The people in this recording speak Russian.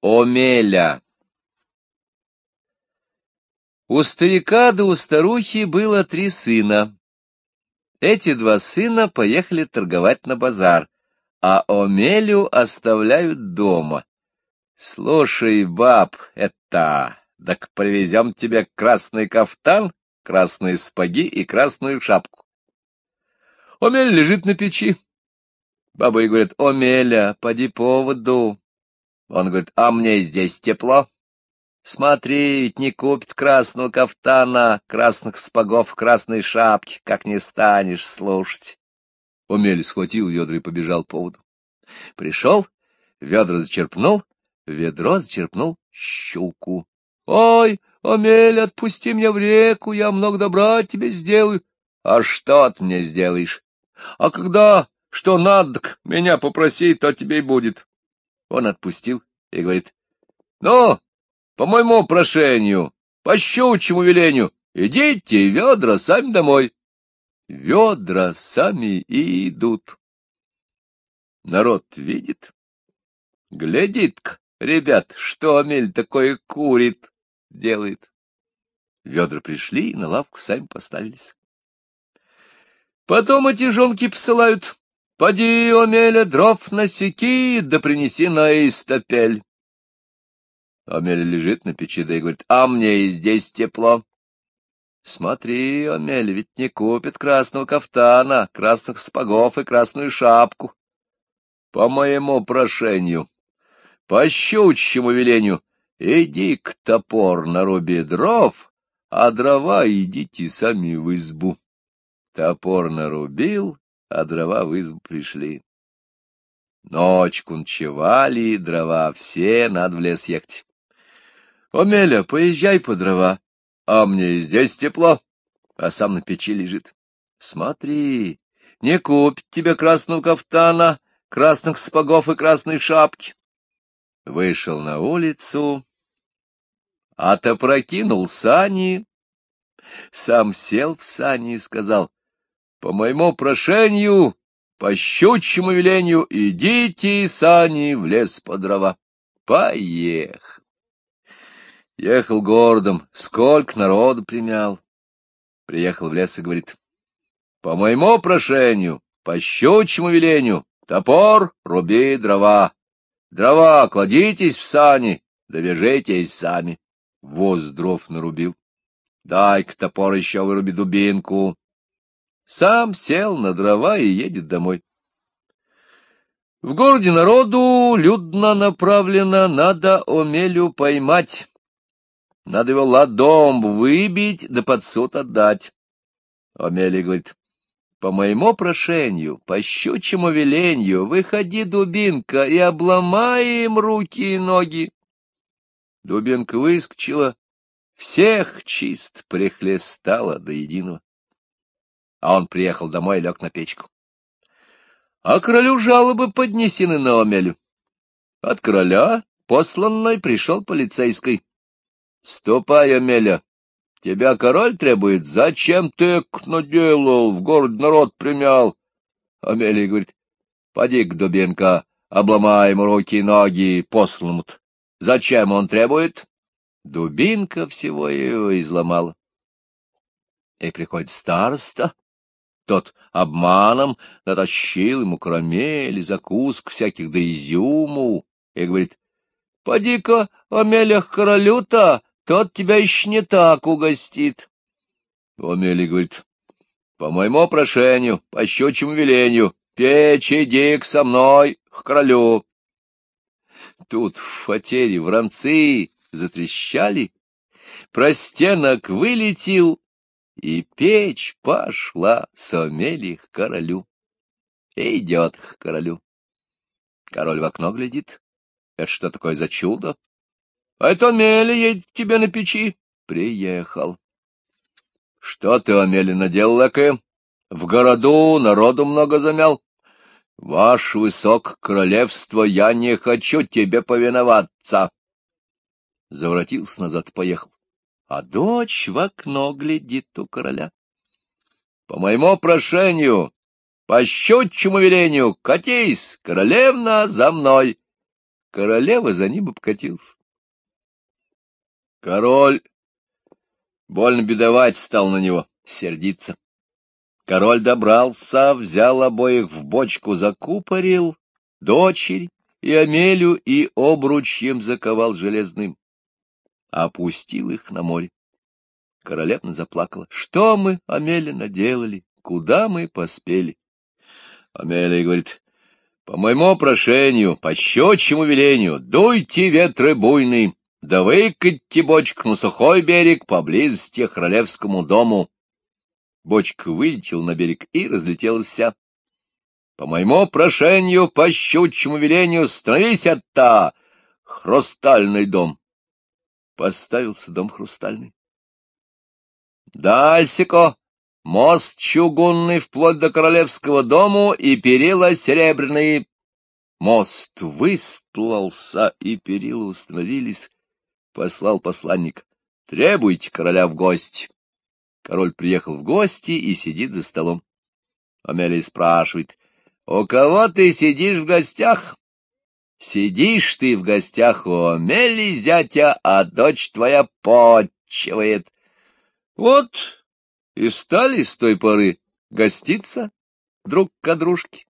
Омеля У старика да у старухи было три сына. Эти два сына поехали торговать на базар, а Омелю оставляют дома. Слушай, баб, это, так привезем тебе красный кафтан, красные спаги и красную шапку. Омель лежит на печи. Баба ей говорит, Омеля, поди поводу. Он говорит, а мне здесь тепло. Смотри, не купит красного кафтана, красных спагов, красной шапки, как не станешь слушать. Омель схватил ведра и побежал по воду. Пришел, ведра зачерпнул, ведро зачерпнул щуку. — Ой, Омель, отпусти меня в реку, я много добра тебе сделаю. — А что ты мне сделаешь? — А когда что надо, меня попроси, то тебе и будет. Он отпустил и говорит, — Ну, по моему прошению, по щучьему велению, идите, ведра, сами домой. Ведра сами и идут. Народ видит, глядит ребят, что Амель такое курит, делает. Ведра пришли и на лавку сами поставились. Потом эти жонки посылают Поди, Омеля, дров насеки, да принеси на истопель. Омеля лежит на печи, да и говорит, а мне и здесь тепло. Смотри, Омеля, ведь не купит красного кафтана, красных спагов и красную шапку. По моему прошению, по щучьему велению, иди к топор наруби дров, а дрова идите сами в избу. Топор нарубил, а дрова в избу пришли. Ночку ночевали, дрова все, надо в лес ехать. — Омеля, поезжай по дрова, а мне здесь тепло, а сам на печи лежит. Смотри, не купит тебе красного кафтана, красных спагов и красной шапки. Вышел на улицу, отопрокинул сани, сам сел в сани и сказал — по моему прошению, по щучьему велению, идите, сани, в лес по дрова. Поехал. Ехал городом, сколько народу примял. Приехал в лес и говорит, по моему прошению, по щучьему велению, топор, руби дрова. Дрова, кладитесь в сани, довяжитесь сами. Воз дров нарубил. Дай-ка топор еще выруби дубинку. Сам сел на дрова и едет домой. В городе народу людно направлено, надо Омелю поймать. Надо его ладом выбить, да под суд отдать. Омелия говорит, по моему прошению, по щучьему веленью, выходи, дубинка, и обломай им руки и ноги. Дубинка выскочила, всех чист прихлестала до единого а он приехал домой и лег на печку. А королю жалобы поднесены на Омелю. От короля посланной пришел полицейский. — Ступай, Омеля, тебя король требует. Зачем ты наделал, в город народ примял? Амелия говорит, — поди к Дубенко, обломай ему руки и ноги посланному. Зачем он требует? Дубинка всего его изломала. И приходит староста тот обманом натащил ему карамели, закуск всяких да изюму, и говорит, — Поди-ка, Амелях королю-то, тот тебя еще не так угостит. Амелий говорит, — По моему прошению, по щучьему велению, печь иди со мной к королю. Тут в фатере вранцы затрещали, простенок вылетел, и печь пошла с Амелии к королю. И идет к королю. Король в окно глядит. Это что такое за чудо? А это Амелия едет к тебе на печи. Приехал. Что ты, Амелия, наделал, лакаем? В городу народу много замял. Ваше высок королевство, я не хочу тебе повиноваться. Заворотился назад и поехал а дочь в окно глядит у короля. По моему прошению, по щучьему велению, катись, королевна, за мной. королева за ним обкатился. Король больно бедовать стал на него, сердиться. Король добрался, взял обоих в бочку, закупорил, дочерь и Амелю и обручьем заковал железным. Опустил их на море. Королевна заплакала. Что мы, Амеля, наделали? Куда мы поспели? Амелия говорит, по моему прошению, по щечьему велению, дуйте ветры буйные, да выкатьте бочку на сухой берег поблизости к королевскому дому. Бочка вылетела на берег и разлетелась вся. По моему прошению, по щучьему велению, становись отта! Хрустальный дом. Поставился дом хрустальный. Дальсико, мост чугунный вплоть до королевского дому и перила серебряные. Мост выстлался, и перила установились. Послал посланник. Требуйте короля в гости. Король приехал в гости и сидит за столом. Амелия спрашивает, у кого ты сидишь в гостях? Сидишь ты в гостях у Амелии зятя, а дочь твоя почивает. Вот и стали с той поры гоститься друг к дружке.